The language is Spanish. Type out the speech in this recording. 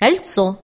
кольцо